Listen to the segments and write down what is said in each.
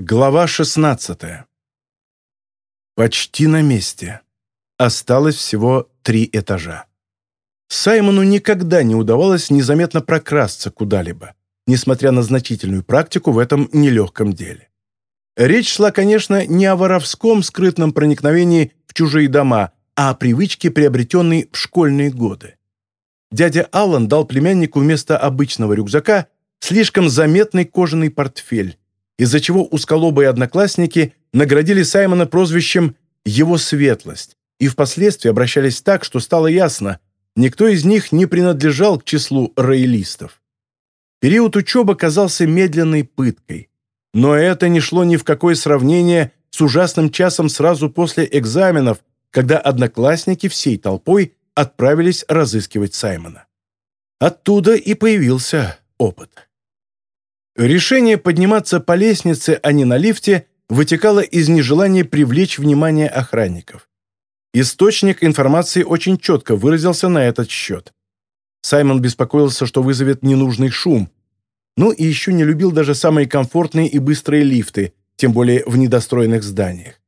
Глава 16. Почти на месте. Осталось всего три этажа. Саймону никогда не удавалось незаметно прокрасться куда-либо, несмотря на значительную практику в этом нелегком деле. Речь шла, конечно, не о воровском скрытном проникновении в чужие дома, а о привычке, приобретенной в школьные годы. Дядя Аллан дал племяннику вместо обычного рюкзака слишком заметный кожаный портфель, из-за чего узколобые одноклассники наградили Саймона прозвищем «Его светлость» и впоследствии обращались так, что стало ясно, никто из них не принадлежал к числу роялистов. Период учебы казался медленной пыткой, но это не шло ни в какое сравнение с ужасным часом сразу после экзаменов, когда одноклассники всей толпой отправились разыскивать Саймона. Оттуда и появился опыт. Решение подниматься по лестнице, а не на лифте, вытекало из нежелания привлечь внимание охранников. Источник информации очень четко выразился на этот счет. Саймон беспокоился, что вызовет ненужный шум. Ну и еще не любил даже самые комфортные и быстрые лифты, тем более в недостроенных зданиях.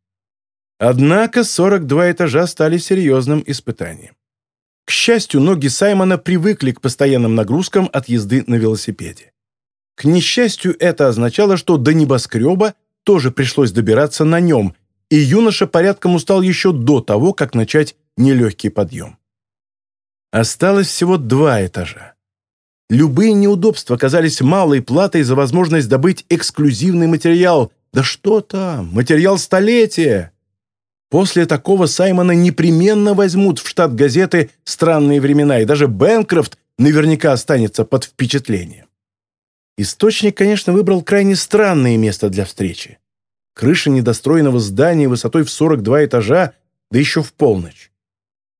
Однако 42 этажа стали серьезным испытанием. К счастью, ноги Саймона привыкли к постоянным нагрузкам от езды на велосипеде. К несчастью, это означало, что до небоскреба тоже пришлось добираться на нем, и юноша порядком устал еще до того, как начать нелегкий подъем. Осталось всего два этажа. Любые неудобства казались малой платой за возможность добыть эксклюзивный материал. Да что там, материал столетия! После такого Саймона непременно возьмут в штат газеты «Странные времена», и даже Бэнкрофт наверняка останется под впечатлением. Источник, конечно, выбрал крайне странное место для встречи. Крыша недостроенного здания высотой в 42 этажа, да еще в полночь.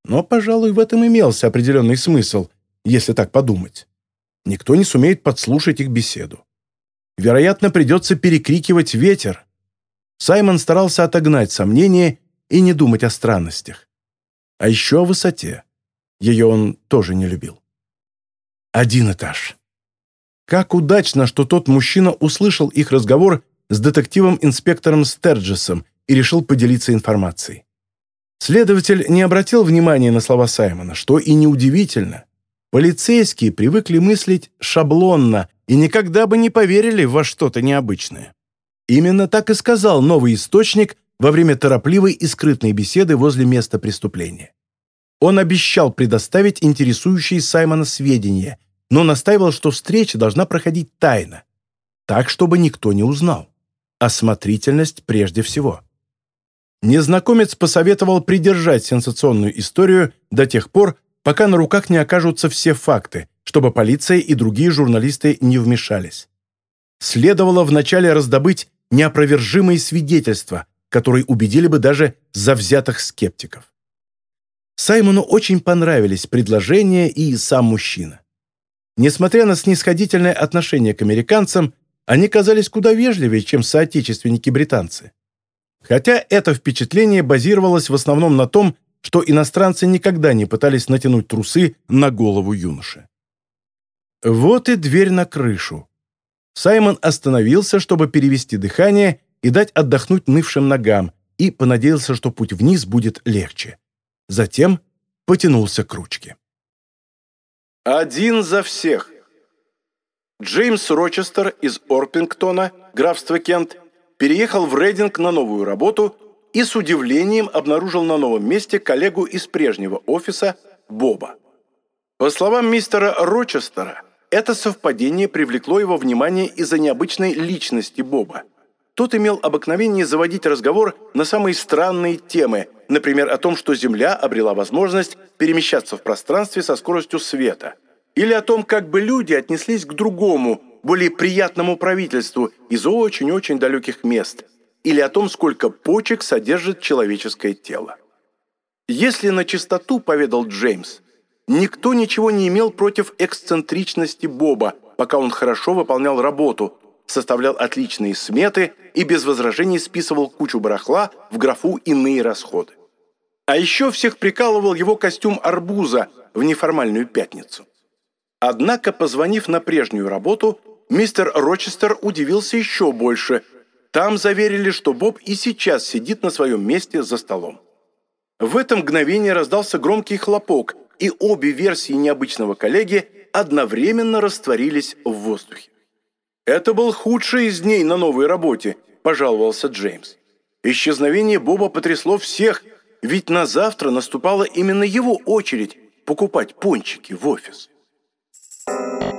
Но, пожалуй, в этом имелся определенный смысл, если так подумать. Никто не сумеет подслушать их беседу. Вероятно, придется перекрикивать ветер. Саймон старался отогнать сомнения и не думать о странностях. А еще о высоте. Ее он тоже не любил. Один этаж. Как удачно, что тот мужчина услышал их разговор с детективом-инспектором Стерджесом и решил поделиться информацией. Следователь не обратил внимания на слова Саймона, что и неудивительно. Полицейские привыкли мыслить шаблонно и никогда бы не поверили во что-то необычное. Именно так и сказал новый источник во время торопливой и скрытной беседы возле места преступления. Он обещал предоставить интересующие Саймона сведения – но настаивал, что встреча должна проходить тайно, так, чтобы никто не узнал. Осмотрительность прежде всего. Незнакомец посоветовал придержать сенсационную историю до тех пор, пока на руках не окажутся все факты, чтобы полиция и другие журналисты не вмешались. Следовало вначале раздобыть неопровержимые свидетельства, которые убедили бы даже завзятых скептиков. Саймону очень понравились предложения и сам мужчина. Несмотря на снисходительное отношение к американцам, они казались куда вежливее, чем соотечественники-британцы. Хотя это впечатление базировалось в основном на том, что иностранцы никогда не пытались натянуть трусы на голову юноши. Вот и дверь на крышу. Саймон остановился, чтобы перевести дыхание и дать отдохнуть нывшим ногам, и понадеялся, что путь вниз будет легче. Затем потянулся к ручке. Один за всех. Джеймс Рочестер из Орпингтона, графство Кент, переехал в Рейдинг на новую работу и с удивлением обнаружил на новом месте коллегу из прежнего офиса Боба. По словам мистера Рочестера, это совпадение привлекло его внимание из-за необычной личности Боба. Тот имел обыкновение заводить разговор на самые странные темы – Например, о том, что Земля обрела возможность перемещаться в пространстве со скоростью света. Или о том, как бы люди отнеслись к другому, более приятному правительству из очень-очень далеких мест. Или о том, сколько почек содержит человеческое тело. Если на чистоту, поведал Джеймс, никто ничего не имел против эксцентричности Боба, пока он хорошо выполнял работу, составлял отличные сметы и без возражений списывал кучу барахла в графу «иные расходы». А еще всех прикалывал его костюм арбуза в неформальную пятницу. Однако, позвонив на прежнюю работу, мистер Рочестер удивился еще больше. Там заверили, что Боб и сейчас сидит на своем месте за столом. В это мгновение раздался громкий хлопок, и обе версии необычного коллеги одновременно растворились в воздухе. «Это был худший из дней на новой работе», – пожаловался Джеймс. Исчезновение Боба потрясло всех, ведь на завтра наступала именно его очередь покупать пончики в офис. Thank you.